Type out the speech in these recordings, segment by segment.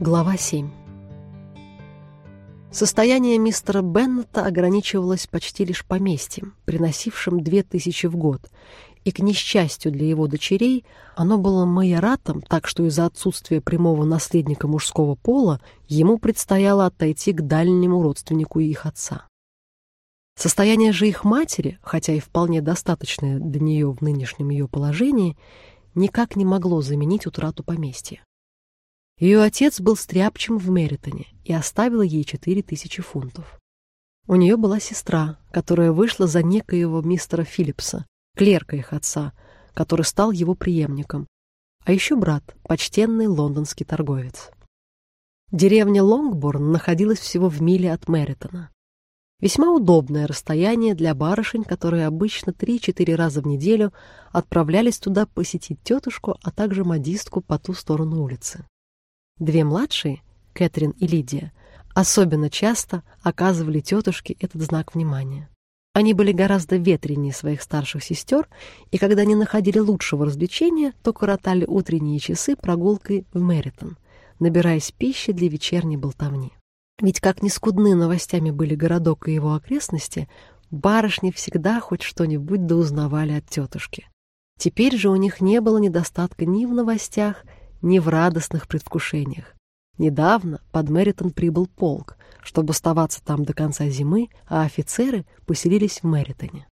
Глава 7 Состояние мистера Беннета ограничивалось почти лишь поместьем, приносившим две тысячи в год, и, к несчастью для его дочерей, оно было майоратом, так что из-за отсутствия прямого наследника мужского пола ему предстояло отойти к дальнему родственнику их отца. Состояние же их матери, хотя и вполне достаточное для нее в нынешнем ее положении, никак не могло заменить утрату поместья. Ее отец был стряпчем в Меритоне и оставил ей четыре тысячи фунтов. У нее была сестра, которая вышла за некоего мистера Филлипса, клерка их отца, который стал его преемником, а еще брат, почтенный лондонский торговец. Деревня Лонгборн находилась всего в миле от Мэритона. Весьма удобное расстояние для барышень, которые обычно 3-4 раза в неделю отправлялись туда посетить тетушку, а также модистку по ту сторону улицы. Две младшие, Кэтрин и Лидия, особенно часто оказывали тетушке этот знак внимания. Они были гораздо ветреннее своих старших сестер, и когда не находили лучшего развлечения, то коротали утренние часы прогулкой в Мэритон, набираясь пищи для вечерней болтовни. Ведь как ни новостями были городок и его окрестности, барышни всегда хоть что-нибудь доузнавали от тетушки. Теперь же у них не было недостатка ни в новостях, ни в радостных предвкушениях. Недавно под Мэритон прибыл полк, чтобы оставаться там до конца зимы, а офицеры поселились в Мэритоне.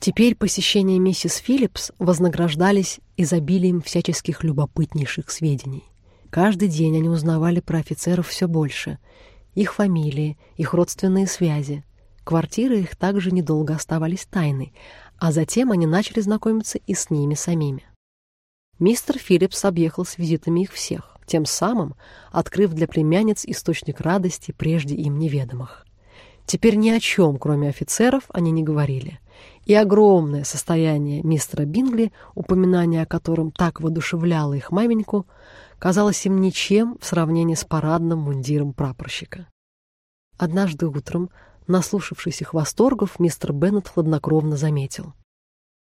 Теперь посещения миссис Филлипс вознаграждались изобилием всяческих любопытнейших сведений. Каждый день они узнавали про офицеров все больше — их фамилии, их родственные связи. Квартиры их также недолго оставались тайной, а затем они начали знакомиться и с ними самими. Мистер Филлипс объехал с визитами их всех, тем самым открыв для племянниц источник радости, прежде им неведомых. Теперь ни о чем, кроме офицеров, они не говорили. И огромное состояние мистера Бингли, упоминание о котором так воодушевляло их маменьку, казалось им ничем в сравнении с парадным мундиром прапорщика. Однажды утром, наслушавшись их восторгов, мистер Беннет хладнокровно заметил.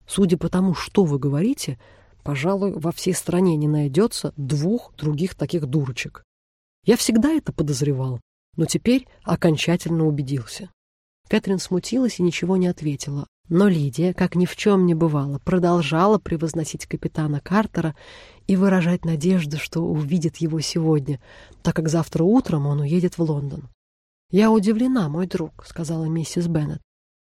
«Судя по тому, что вы говорите, пожалуй, во всей стране не найдется двух других таких дурочек. Я всегда это подозревал, но теперь окончательно убедился». Кэтрин смутилась и ничего не ответила, но Лидия, как ни в чем не бывало, продолжала превозносить капитана Картера и выражать надежду, что увидит его сегодня, так как завтра утром он уедет в Лондон. «Я удивлена, мой друг», — сказала миссис Беннет,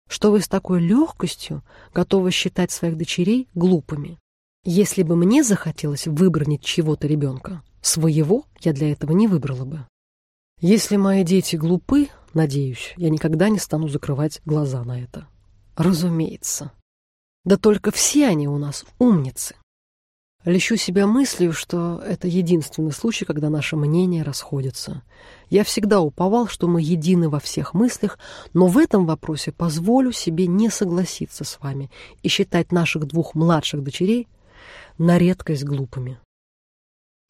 «что вы с такой легкостью готовы считать своих дочерей глупыми. Если бы мне захотелось выбронить чего-то ребенка, своего я для этого не выбрала бы. Если мои дети глупы, надеюсь, я никогда не стану закрывать глаза на это». Разумеется. Да только все они у нас умницы. Лещу себя мыслью, что это единственный случай, когда наши мнения расходятся. Я всегда уповал, что мы едины во всех мыслях, но в этом вопросе позволю себе не согласиться с вами и считать наших двух младших дочерей на редкость глупыми.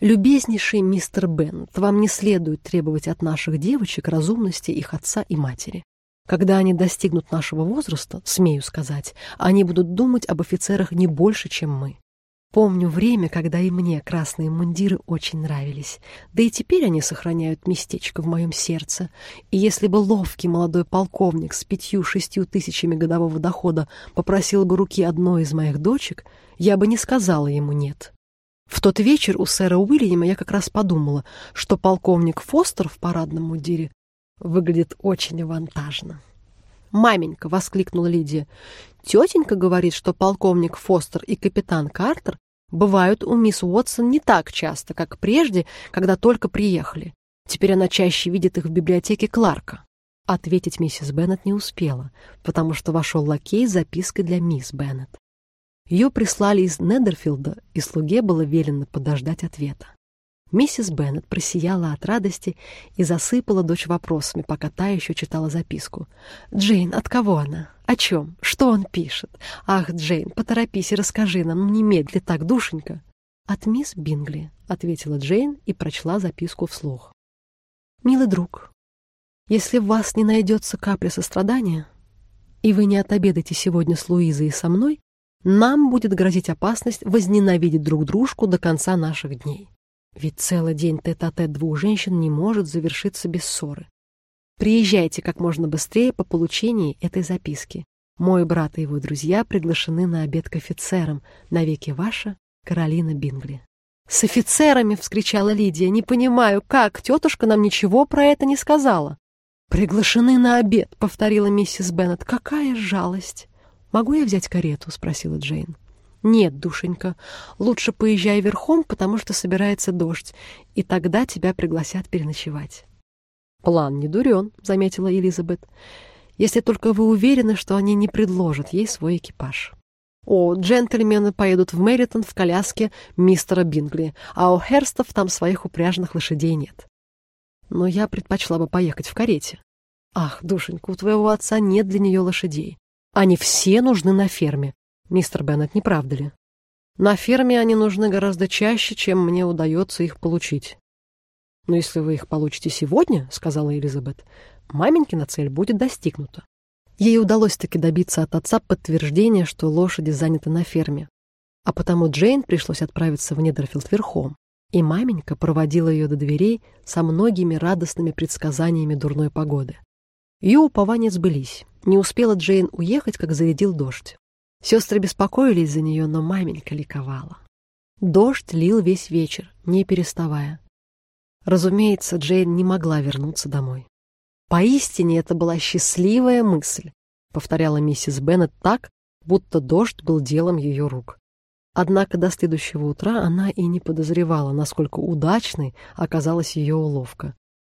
Любезнейший мистер Беннет, вам не следует требовать от наших девочек разумности их отца и матери. Когда они достигнут нашего возраста, смею сказать, они будут думать об офицерах не больше, чем мы. Помню время, когда и мне красные мундиры очень нравились. Да и теперь они сохраняют местечко в моем сердце. И если бы ловкий молодой полковник с пятью-шестью тысячами годового дохода попросил бы руки одной из моих дочек, я бы не сказала ему «нет». В тот вечер у сэра Уильяма я как раз подумала, что полковник Фостер в парадном мундире выглядит очень авантажно. «Маменька!» — воскликнула Лидия. «Тетенька говорит, что полковник Фостер и капитан Картер бывают у мисс Уотсон не так часто, как прежде, когда только приехали. Теперь она чаще видит их в библиотеке Кларка». Ответить миссис Беннет не успела, потому что вошел лакей с запиской для мисс Беннет. Ее прислали из Недерфилда, и слуге было велено подождать ответа. Миссис Беннет просияла от радости и засыпала дочь вопросами, пока та еще читала записку. «Джейн, от кого она? О чем? Что он пишет? Ах, Джейн, поторопись и расскажи нам, немедли так, душенька!» «От мисс Бингли», — ответила Джейн и прочла записку вслух. «Милый друг, если в вас не найдется капля сострадания, и вы не отобедаете сегодня с Луизой и со мной, нам будет грозить опасность возненавидеть друг дружку до конца наших дней. Ведь целый день тет-а-тет -тет двух женщин не может завершиться без ссоры. Приезжайте как можно быстрее по получении этой записки. Мой брат и его друзья приглашены на обед к офицерам. Навеки ваша Каролина Бингли. «С офицерами!» — вскричала Лидия. «Не понимаю, как? Тетушка нам ничего про это не сказала». «Приглашены на обед», — повторила миссис Беннет. «Какая жалость!» «Могу я взять карету?» — спросила Джейн. «Нет, душенька, лучше поезжай верхом, потому что собирается дождь, и тогда тебя пригласят переночевать». «План не дурен», — заметила Элизабет, «если только вы уверены, что они не предложат ей свой экипаж». «О, джентльмены поедут в Мэритон в коляске мистера Бингли, а у Херстов там своих упряжных лошадей нет. Но я предпочла бы поехать в карете». «Ах, душенька, у твоего отца нет для нее лошадей. Они все нужны на ферме. Мистер Беннет, не правда ли? На ферме они нужны гораздо чаще, чем мне удается их получить. Но если вы их получите сегодня, сказала Элизабет, маменькина цель будет достигнута. Ей удалось таки добиться от отца подтверждения, что лошади заняты на ферме. А потому Джейн пришлось отправиться в Недерфилд верхом, и маменька проводила ее до дверей со многими радостными предсказаниями дурной погоды. Ее упования сбылись. Не успела Джейн уехать, как зарядил дождь. Сестры беспокоились за нее, но маменька ликовала. Дождь лил весь вечер, не переставая. Разумеется, Джейн не могла вернуться домой. «Поистине это была счастливая мысль», — повторяла миссис Беннет так, будто дождь был делом ее рук. Однако до следующего утра она и не подозревала, насколько удачной оказалась ее уловка.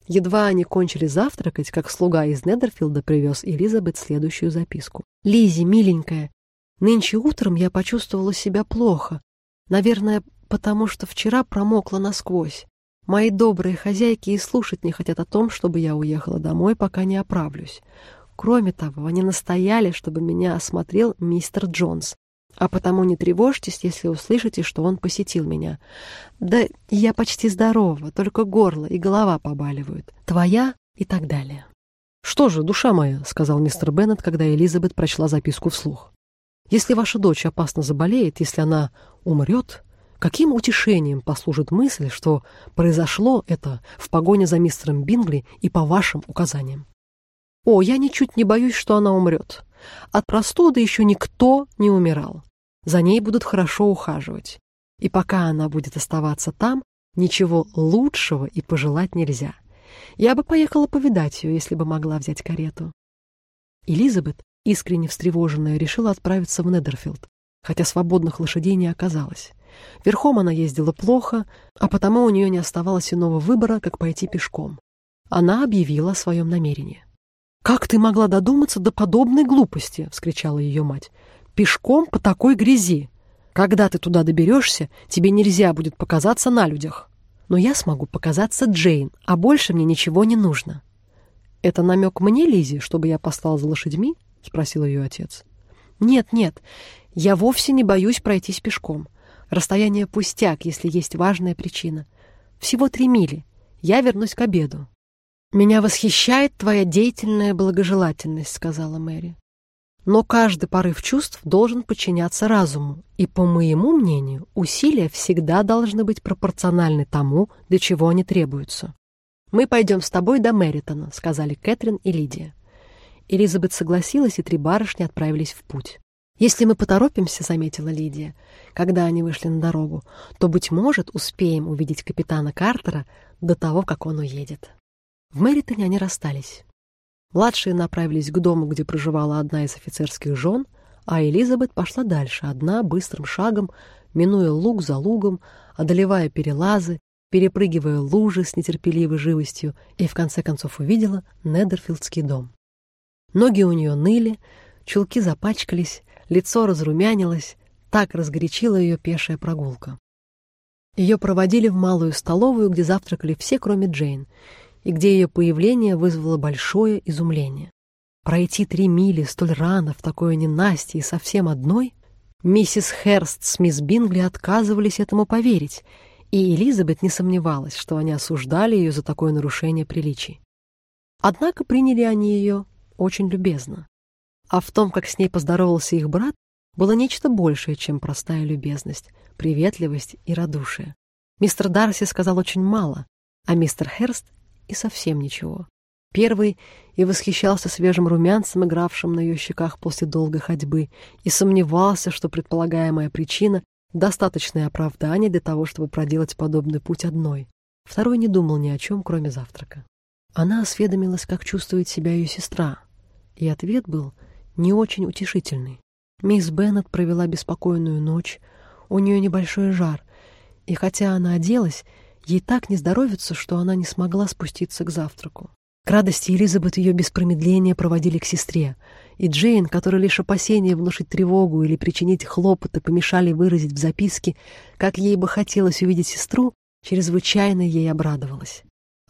Едва они кончили завтракать, как слуга из Недерфилда привез Элизабет следующую записку. «Лизи, миленькая, нынче утром я почувствовала себя плохо. Наверное, потому что вчера промокла насквозь. Мои добрые хозяйки и слушать не хотят о том, чтобы я уехала домой, пока не оправлюсь. Кроме того, они настояли, чтобы меня осмотрел мистер Джонс. А потому не тревожьтесь, если услышите, что он посетил меня. Да я почти здорова, только горло и голова побаливают. Твоя и так далее. «Что же, душа моя», — сказал мистер Беннет, когда Элизабет прочла записку вслух. «Если ваша дочь опасно заболеет, если она умрет, каким утешением послужит мысль, что произошло это в погоне за мистером Бингли и по вашим указаниям? О, я ничуть не боюсь, что она умрет. От простуды еще никто не умирал. За ней будут хорошо ухаживать. И пока она будет оставаться там, ничего лучшего и пожелать нельзя. Я бы поехала повидать ее, если бы могла взять карету. Элизабет, искренне встревоженная, решила отправиться в Недерфилд, хотя свободных лошадей не оказалось. Верхом она ездила плохо, а потому у нее не оставалось иного выбора, как пойти пешком. Она объявила о своем намерении. «Как ты могла додуматься до подобной глупости?» — вскричала ее мать. «Пешком по такой грязи. Когда ты туда доберешься, тебе нельзя будет показаться на людях. Но я смогу показаться Джейн, а больше мне ничего не нужно». «Это намек мне, Лизи, чтобы я послал за лошадьми?» — спросил ее отец. «Нет, нет, я вовсе не боюсь пройтись пешком. Расстояние пустяк, если есть важная причина. Всего три мили. Я вернусь к обеду. «Меня восхищает твоя деятельная благожелательность», — сказала Мэри. «Но каждый порыв чувств должен подчиняться разуму, и, по моему мнению, усилия всегда должны быть пропорциональны тому, для чего они требуются». «Мы пойдем с тобой до Мэритона», — сказали Кэтрин и Лидия. Элизабет согласилась, и три барышни отправились в путь. «Если мы поторопимся», — заметила Лидия, когда они вышли на дорогу, «то, быть может, успеем увидеть капитана Картера до того, как он уедет». В Мэритоне они расстались. Младшие направились к дому, где проживала одна из офицерских жен, а Элизабет пошла дальше, одна, быстрым шагом, минуя луг за лугом, одолевая перелазы, перепрыгивая лужи с нетерпеливой живостью, и в конце концов увидела Недерфилдский дом. Ноги у нее ныли, чулки запачкались, лицо разрумянилось, так разгорячила ее пешая прогулка. Ее проводили в малую столовую, где завтракали все, кроме Джейн, и где ее появление вызвало большое изумление. Пройти три мили столь рано в такое ненастье и совсем одной? Миссис Херст с мисс Бингли отказывались этому поверить, и Элизабет не сомневалась, что они осуждали ее за такое нарушение приличий. Однако приняли они ее очень любезно. А в том, как с ней поздоровался их брат, было нечто большее, чем простая любезность, приветливость и радушие. Мистер Дарси сказал очень мало, а мистер Херст и совсем ничего. Первый и восхищался свежим румянцем, игравшим на ее щеках после долгой ходьбы, и сомневался, что предполагаемая причина — достаточное оправдание для того, чтобы проделать подобный путь одной. Второй не думал ни о чем, кроме завтрака. Она осведомилась, как чувствует себя ее сестра, и ответ был не очень утешительный. Мисс Беннет провела беспокойную ночь, у нее небольшой жар, и хотя она оделась, ей так не здоровится, что она не смогла спуститься к завтраку. К радости Элизабет ее без промедления проводили к сестре, и Джейн, которая лишь опасения внушить тревогу или причинить хлопоты помешали выразить в записке, как ей бы хотелось увидеть сестру, чрезвычайно ей обрадовалась.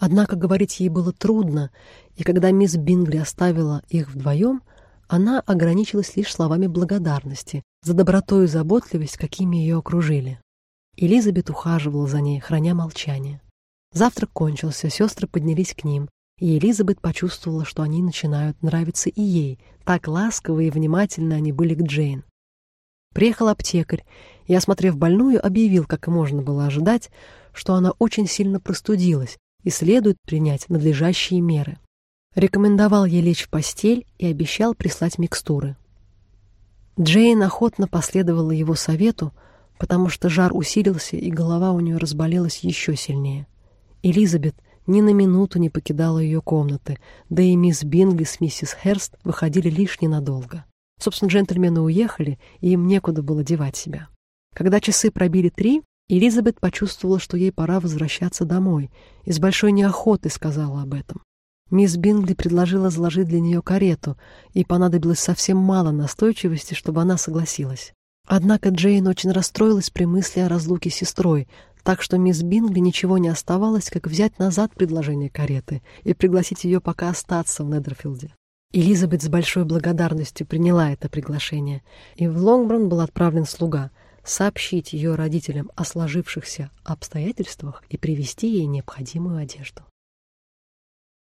Однако говорить ей было трудно, и когда мисс Бингли оставила их вдвоем, она ограничилась лишь словами благодарности за доброту и заботливость, какими ее окружили. Элизабет ухаживала за ней, храня молчание. Завтрак кончился, сестры поднялись к ним, и Элизабет почувствовала, что они начинают нравиться и ей, так ласково и внимательно они были к Джейн. Приехал аптекарь и, осмотрев больную, объявил, как и можно было ожидать, что она очень сильно простудилась и следует принять надлежащие меры. Рекомендовал ей лечь в постель и обещал прислать микстуры. Джейн охотно последовала его совету, потому что жар усилился и голова у нее разболелась еще сильнее. Элизабет — ни на минуту не покидала ее комнаты, да и мисс Бингли с миссис Херст выходили лишь ненадолго. Собственно, джентльмены уехали, и им некуда было девать себя. Когда часы пробили три, Элизабет почувствовала, что ей пора возвращаться домой, и с большой неохотой сказала об этом. Мисс Бингли предложила заложить для нее карету, и понадобилось совсем мало настойчивости, чтобы она согласилась. Однако Джейн очень расстроилась при мысли о разлуке с сестрой, так что мисс Бингли ничего не оставалось, как взять назад предложение кареты и пригласить ее пока остаться в Недерфилде. Элизабет с большой благодарностью приняла это приглашение, и в Лонгброн был отправлен слуга сообщить ее родителям о сложившихся обстоятельствах и привезти ей необходимую одежду.